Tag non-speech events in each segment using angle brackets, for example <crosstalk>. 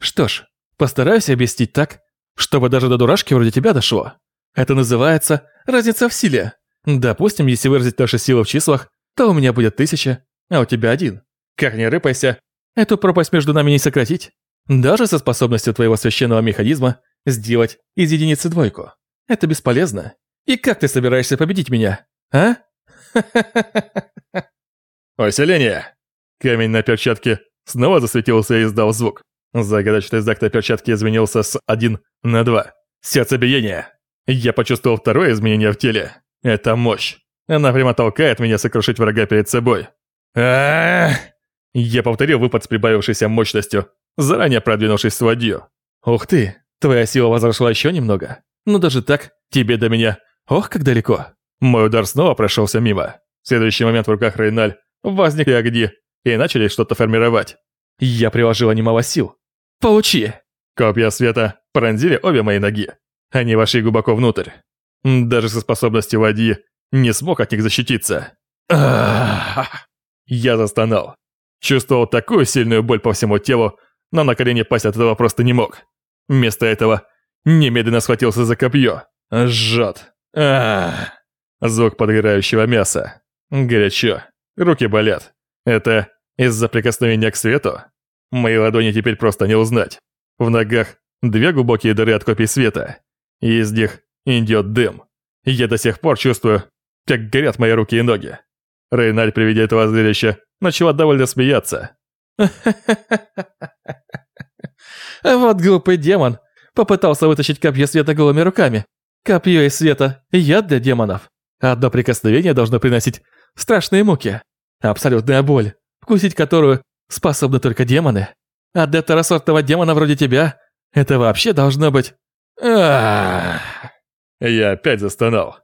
Что ж, постараюсь объяснить так, чтобы даже до дурашки вроде тебя дошло. Это называется разница в силе. Допустим, если выразить наши силы в числах, то у меня будет тысяча, а у тебя один. Как не рыпайся, эту пропасть между нами не сократить. Даже со способностью твоего священного механизма сделать из единицы двойку. Это бесполезно. И как ты собираешься победить меня, а? <laughs> Усиление! Камень на перчатке снова засветился и издал звук. Загадочный знак на перчатке изменился с 1 на 2. Сердцебиение. Я почувствовал второе изменение в теле. Это мощь. Она прямо толкает меня сокрушить врага перед собой. Я повторил выпад с прибавившейся мощностью, заранее продвинувшись в ладью. Ух ты, твоя сила возросла еще немного. Но даже так, тебе до меня, ох, как далеко. Мой удар снова прошелся мимо. В следующий момент в руках Рейналь возникли огни и начали что-то формировать. Я приложила немало сил. Получи! Копья света пронзили обе мои ноги. Они вошли глубоко внутрь. Даже со способностью ладьи не смог от них защититься. Я застонал. Чувствовал такую сильную боль по всему телу, но на колени пасть от этого просто не мог. Вместо этого немедленно схватился за копье. Жжет. Звук подгорающего мяса. Горячо. Руки болят. Это из-за прикосновения к свету? Мои ладони теперь просто не узнать. В ногах две глубокие дыры от копий света. И из них идет дым. Я до сих пор чувствую, как горят мои руки и ноги. Рейналь при виде этого зрелища начала довольно смеяться. <laughs> Вот глупый демон. Попытался вытащить копье света голыми руками. Копье из света – яд для демонов. Одно прикосновение должно приносить страшные муки. Абсолютная боль, вкусить которую способны только демоны. А для второсортного демона вроде тебя это вообще должно быть... Я опять застонал.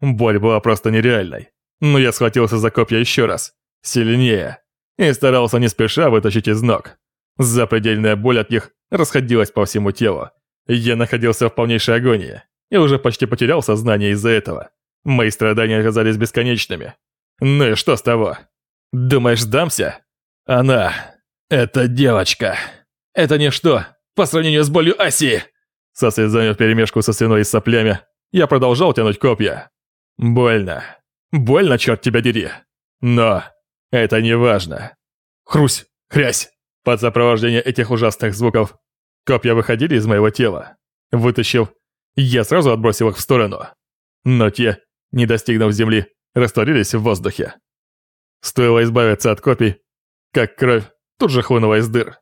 Боль была просто нереальной. Но я схватился за копья еще раз. Сильнее. И старался не спеша вытащить из ног. Запредельная боль от них расходилась по всему телу. Я находился в полнейшей агонии и уже почти потерял сознание из-за этого. Мои страдания оказались бесконечными. Ну и что с того? Думаешь, сдамся? Она... Это девочка. Это ничто по сравнению с болью Аси. Со слезами вперемешку со свиной и соплями я продолжал тянуть копья. Больно. Больно, черт тебя дери. Но это не важно. Хрусь, хрясь. Под сопровождение этих ужасных звуков копья выходили из моего тела. Вытащив, я сразу отбросил их в сторону. Но те, не достигнув земли, растворились в воздухе. Стоило избавиться от копий, как кровь тут же хлынула из дыр.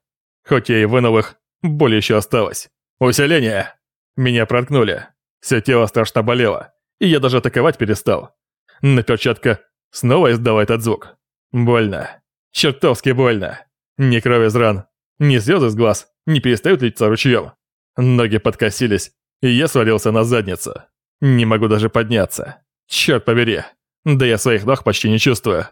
Хоть я и вынул их, боль еще осталась. Усиление! Меня проткнули. Все тело страшно болело, и я даже атаковать перестал. На перчатка снова издала этот звук. Больно. Чертовски больно. Ни крови из ран, ни слезы из глаз не перестают литься ручьем. Ноги подкосились, и я свалился на задницу. Не могу даже подняться. Черт побери. Да я своих ног почти не чувствую.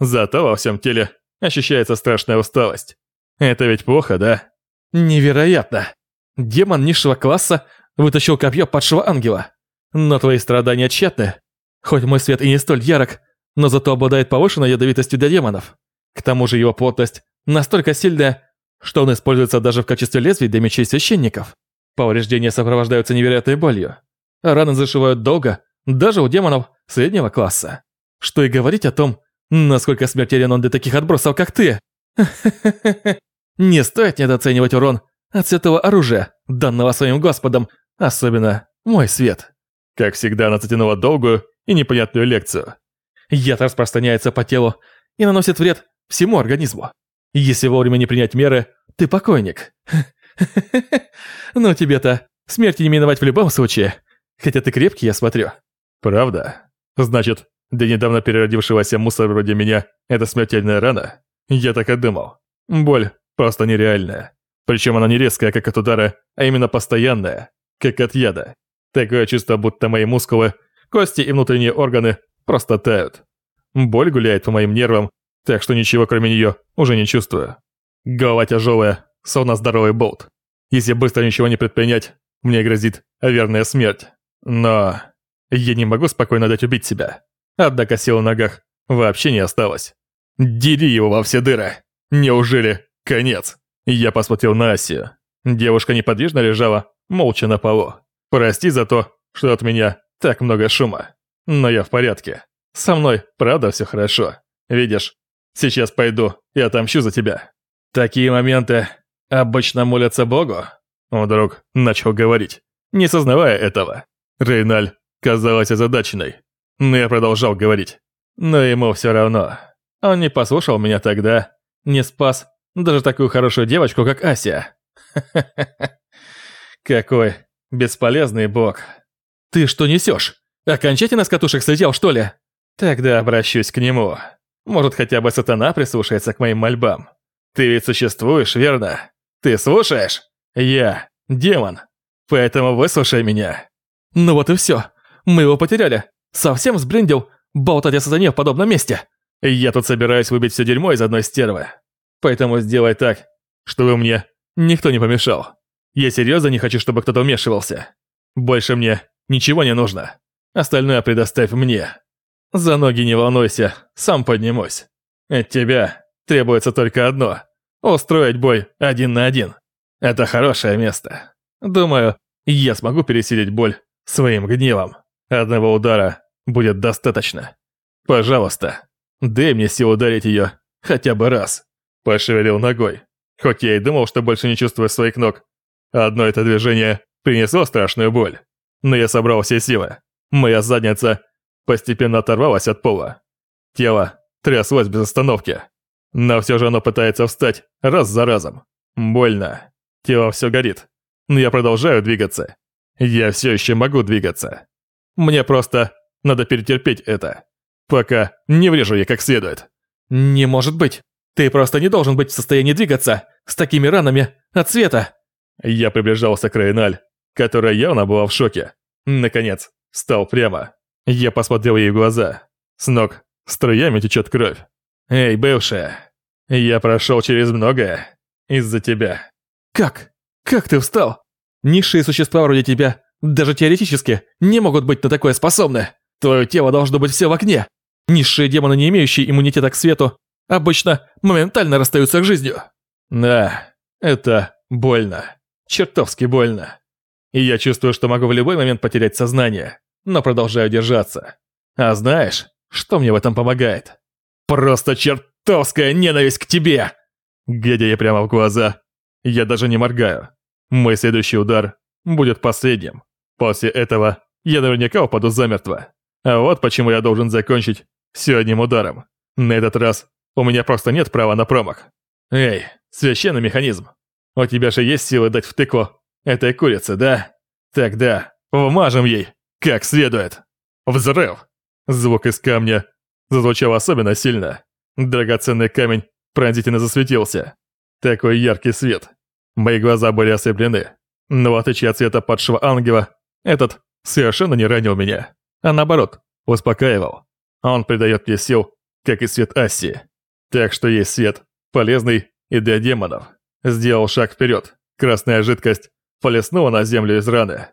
Зато во всем теле ощущается страшная усталость. Это ведь плохо, да? Невероятно. Демон низшего класса вытащил копье падшего ангела. Но твои страдания тщетны. Хоть мой свет и не столь ярок, но зато обладает повышенной ядовитостью для демонов. К тому же его плотность настолько сильная, что он используется даже в качестве лезвий для мечей священников. Повреждения сопровождаются невероятной болью. Раны зашивают долго, даже у демонов среднего класса. Что и говорить о том, насколько смертелен он для таких отбросов, как ты. <laughs> Не стоит недооценивать урон от святого оружия, данного своим господом, особенно мой свет. Как всегда, она затянула долгую и непонятную лекцию. Яд распространяется по телу и наносит вред всему организму. Если вовремя не принять меры, ты покойник. <laughs> Но тебе-то смерти не миновать в любом случае. Хотя ты крепкий, я смотрю. Правда? Значит, для недавно переродившегося мусора вроде меня это смертельная рана? Я так и думал. Боль просто нереальная. Причем она не резкая, как от удара, а именно постоянная, как от яда. Такое чувство, будто мои мускулы, кости и внутренние органы просто тают. Боль гуляет по моим нервам, так что ничего кроме нее уже не чувствую. Голова тяжелая, словно здоровый болт. Если быстро ничего не предпринять, мне грозит верная смерть. Но я не могу спокойно дать убить себя. Однако сил в ногах вообще не осталось. Дери его во все дыры. Неужели конец? Я посмотрел на Асию. Девушка неподвижно лежала, молча на полу. Прости за то, что от меня так много шума. Но я в порядке. Со мной, правда, все хорошо. Видишь, сейчас пойду и отомщу за тебя. Такие моменты обычно молятся Богу. Вдруг начал говорить, не сознавая этого. Рейналь казалась озадаченной. Но я продолжал говорить. Но ему все равно. Он не послушал меня тогда, не спас даже такую хорошую девочку, как Ася. <laughs> Какой бесполезный бог. Ты что несешь? Окончательно с катушек слетел, что ли? Тогда обращусь к нему. Может, хотя бы сатана прислушается к моим мольбам. Ты ведь существуешь, верно? Ты слушаешь? Я демон. Поэтому выслушай меня. Ну вот и все. Мы его потеряли. Совсем сбрендил болтать о сатане в подобном месте. Я тут собираюсь выбить все дерьмо из одной стервы. Поэтому сделай так, чтобы мне никто не помешал. Я серьезно не хочу, чтобы кто-то вмешивался. Больше мне ничего не нужно. Остальное предоставь мне. За ноги не волнуйся, сам поднимусь. От тебя требуется только одно – устроить бой один на один. Это хорошее место. Думаю, я смогу пересилить боль своим гневом. Одного удара будет достаточно. Пожалуйста, дай мне силу ударить ее хотя бы раз. Пошевелил ногой. Хоть я и думал, что больше не чувствую своих ног. Одно это движение принесло страшную боль. Но я собрал все силы. Моя задница постепенно оторвалась от пола. Тело тряслось без остановки. Но все же оно пытается встать раз за разом. Больно. Тело все горит. Но я продолжаю двигаться. Я все еще могу двигаться. Мне просто надо перетерпеть это. Пока не врежу я как следует. Не может быть. Ты просто не должен быть в состоянии двигаться с такими ранами от света. Я приближался к Рейналь, которая явно была в шоке. Наконец, встал прямо. Я посмотрел ей в глаза. С ног струями течет кровь. Эй, бывшая, я прошел через многое из-за тебя. Как? Как ты встал? Низшие существа вроде тебя, даже теоретически, не могут быть на такое способны. Твое тело должно быть все в окне. Низшие демоны, не имеющие иммунитета к свету, обычно моментально расстаются с жизнью. Да, это больно. Чертовски больно. И я чувствую, что могу в любой момент потерять сознание, но продолжаю держаться. А знаешь, что мне в этом помогает? Просто чертовская ненависть к тебе! Глядя ей прямо в глаза, я даже не моргаю. Мой следующий удар будет последним. После этого я наверняка упаду замертво. А вот почему я должен закончить все одним ударом. На этот раз у меня просто нет права на промах. Эй, священный механизм. У тебя же есть силы дать в тыку этой курице, да? Тогда вмажем ей, как следует. Взрыв! Звук из камня зазвучал особенно сильно. Драгоценный камень пронзительно засветился. Такой яркий свет. Мои глаза были ослеплены. Но в отличие от цвета падшего ангела, этот совершенно не ранил меня, а наоборот, успокаивал. Он придает мне сил, как и свет Асси. Так что есть свет, полезный и для демонов. Сделал шаг вперед. Красная жидкость полеснула на землю из раны.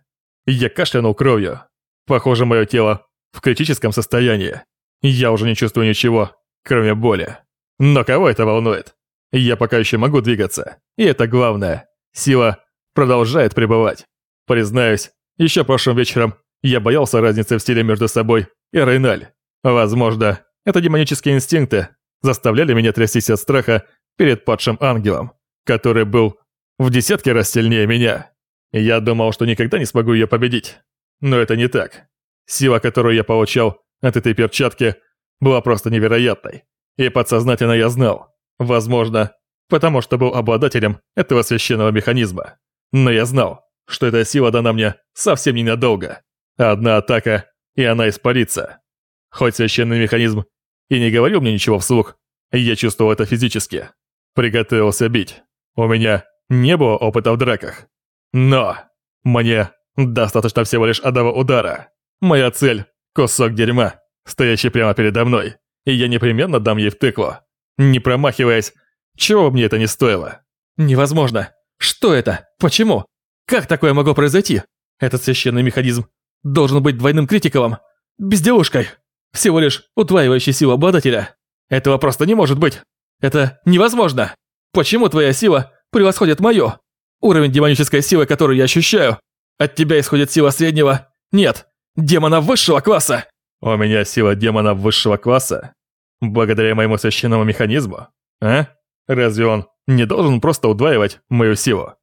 Я кашлянул кровью. Похоже, мое тело в критическом состоянии. Я уже не чувствую ничего, кроме боли. Но кого это волнует? Я пока еще могу двигаться. И это главное. Сила продолжает пребывать. Признаюсь, еще прошлым вечером я боялся разницы в стиле между собой и Рейналь. Возможно, это демонические инстинкты заставляли меня трястись от страха перед падшим ангелом, который был в десятки раз сильнее меня. Я думал, что никогда не смогу ее победить. Но это не так. Сила, которую я получал от этой перчатки, была просто невероятной. И подсознательно я знал, возможно, потому что был обладателем этого священного механизма. Но я знал, что эта сила дана мне совсем ненадолго. Одна атака, и она испарится. Хоть священный механизм и не говорил мне ничего вслух, я чувствовал это физически. Приготовился бить. У меня не было опыта в драках. Но мне достаточно всего лишь одного удара. Моя цель – кусок дерьма, стоящий прямо передо мной, и я непременно дам ей в тыкву. Не промахиваясь, чего мне это не стоило. Невозможно. Что это? Почему? Как такое могло произойти? Этот священный механизм должен быть двойным критиковым. Безделушкой. Всего лишь утваивающей силу обладателя. Этого просто не может быть. Это невозможно. Почему твоя сила превосходит мою? Уровень демонической силы, который я ощущаю. От тебя исходит сила среднего... Нет, демона высшего класса. У меня сила демона высшего класса? Благодаря моему священному механизму? А? Разве он не должен просто удваивать мою силу?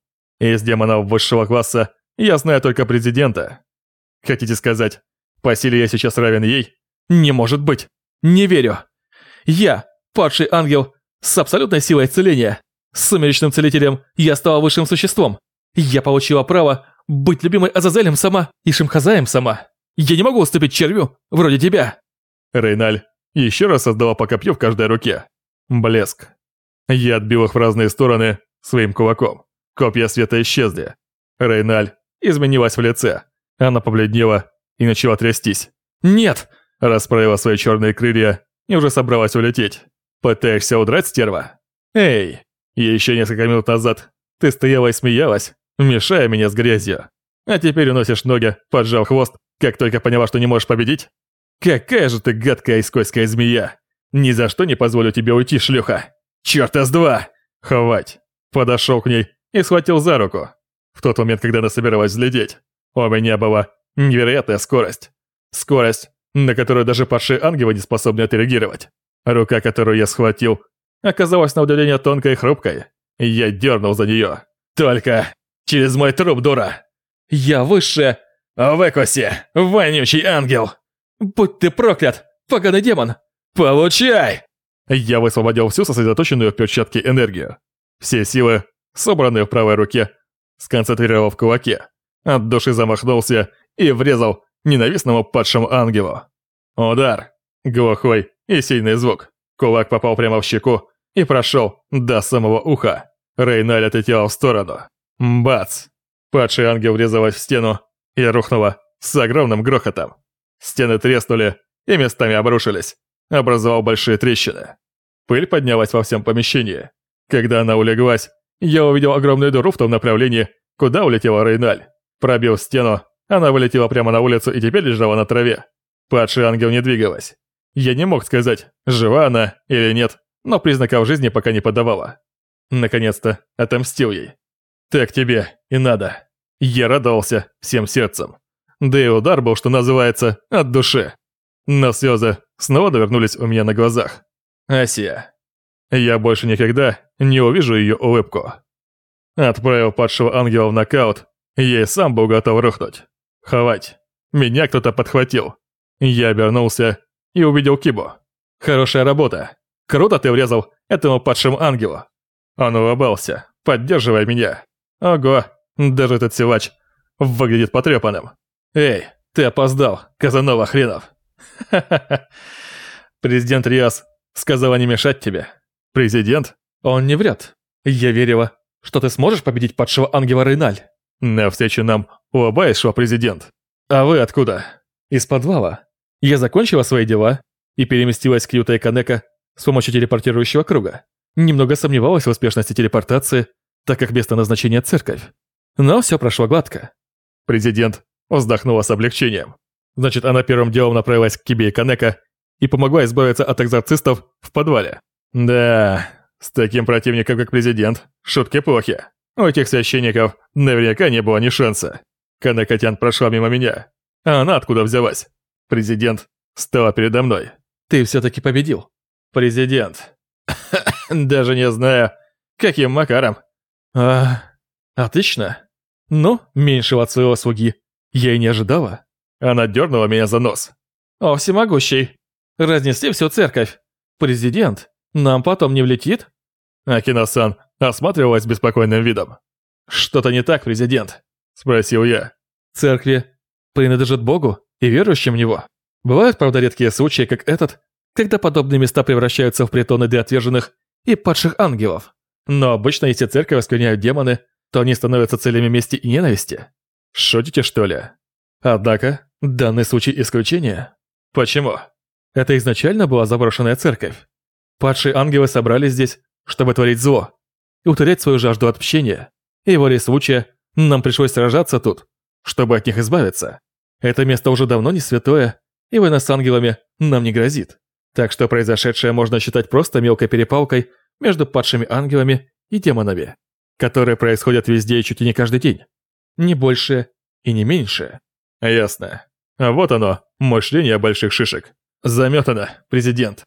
Из демонов высшего класса я знаю только президента. Хотите сказать, по силе я сейчас равен ей? Не может быть. Не верю. Я, падший ангел, с абсолютной силой исцеления. С сумеречным целителем я стала высшим существом. Я получила право быть любимой Азазелем сама и Шимхазаем сама. Я не могу уступить червю, вроде тебя. Рейналь еще раз создала по копью в каждой руке. Блеск. Я отбил их в разные стороны своим кулаком. Копья света исчезли. Рейналь изменилась в лице. Она побледнела и начала трястись. «Нет!» Расправила свои черные крылья и уже собралась улететь. «Пытаешься удрать, стерва?» «Эй, еще несколько минут назад ты стояла и смеялась, мешая меня с грязью. А теперь уносишь ноги, поджал хвост, как только поняла, что не можешь победить? Какая же ты гадкая и скользкая змея! Ни за что не позволю тебе уйти, шлюха! Чёрта с два! Хвать!» Подошел к ней и схватил за руку. В тот момент, когда она собиралась взлететь, у меня была невероятная скорость. Скорость, на которую даже падшие ангелы не способны отреагировать. Рука, которую я схватил, оказалась на удивление тонкой и хрупкой. Я дернул за нее. Только через мой труп, дура. Я выше... В Экосе, вонючий ангел. Будь ты проклят, поганый демон. Получай! Я высвободил всю сосредоточенную в перчатке энергию. Все силы, собранные в правой руке, сконцентрировал в кулаке. От души замахнулся и врезал ненавистному падшему ангелу. Удар. Глухой и сильный звук. Кулак попал прямо в щеку и прошел до самого уха. Рейналь отлетела в сторону. Бац! Падший ангел врезалась в стену и рухнула с огромным грохотом. Стены треснули и местами обрушились, образовав большие трещины. Пыль поднялась во всем помещении. Когда она улеглась, я увидел огромную дыру в том направлении, куда улетела Рейналь. Пробил стену, она вылетела прямо на улицу и теперь лежала на траве. Падший ангел не двигалась. Я не мог сказать, жива она или нет, но признаков жизни пока не подавала. Наконец-то отомстил ей. Так тебе и надо. Я радовался всем сердцем. Да и удар был, что называется, от души. Но слезы снова довернулись у меня на глазах. Асия. Я больше никогда не увижу ее улыбку. Отправил падшего ангела в нокаут, я и сам был готов рухнуть. Ховать. Меня кто-то подхватил. Я обернулся и увидел Кибу. Хорошая работа. Круто ты врезал этому падшему ангелу. Он улыбался, поддерживая меня. Ого, даже этот силач выглядит потрепанным. Эй, ты опоздал, Казанова хренов. Ха-ха-ха. <laughs> Президент Риас сказала не мешать тебе. Президент? Он не врет. Я верила, что ты сможешь победить падшего ангела Рейналь. На встречу нам улыбаешься, президент. А вы откуда? Из подвала. Я закончила свои дела и переместилась к Юта и Канека с помощью телепортирующего круга. Немного сомневалась в успешности телепортации, так как место назначения церковь. Но все прошло гладко. Президент вздохнула с облегчением. Значит, она первым делом направилась к Кибе и Канека и помогла избавиться от экзорцистов в подвале. Да, с таким противником, как президент, шутки плохи. У этих священников наверняка не было ни шанса. Канекатян прошла мимо меня. А она откуда взялась? Президент стала передо мной. Ты все-таки победил. Президент. <coughs> Даже не знаю, каким макаром. А, отлично. Ну, меньшего от своего слуги. Я и не ожидала. Она дернула меня за нос. О, всемогущий. Разнесли всю церковь. Президент, нам потом не влетит? Акина-сан осматривалась беспокойным видом. «Что-то не так, президент?» – спросил я. «Церкви принадлежат Богу и верующим в Него. Бывают, правда, редкие случаи, как этот, когда подобные места превращаются в притоны для отверженных и падших ангелов. Но обычно, если церковь воспринимают демоны, то они становятся целями мести и ненависти. Шутите, что ли? Однако, данный случай исключение. Почему? Это изначально была заброшенная церковь. Падшие ангелы собрались здесь, чтобы творить зло и утолять свою жажду отмщения. И волей случая нам пришлось сражаться тут, чтобы от них избавиться. Это место уже давно не святое, и война с ангелами нам не грозит. Так что произошедшее можно считать просто мелкой перепалкой между падшими ангелами и демонами. которые происходят везде и чуть ли не каждый день. Не больше и не меньше. Ясно. А вот оно, мышление больших шишек. Заметано, президент.